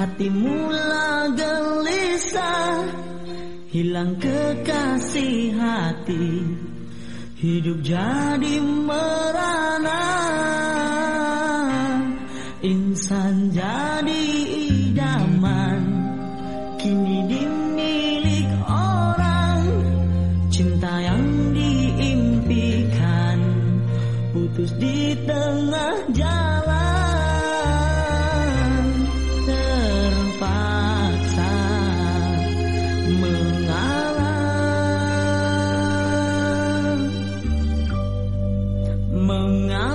Hati mula gelisah Hilang kekasih hati. Hidup jadi merana Insan jadi idaman. Kini dimilik orang Cinta yang diimpikan. Putus di tengah bunga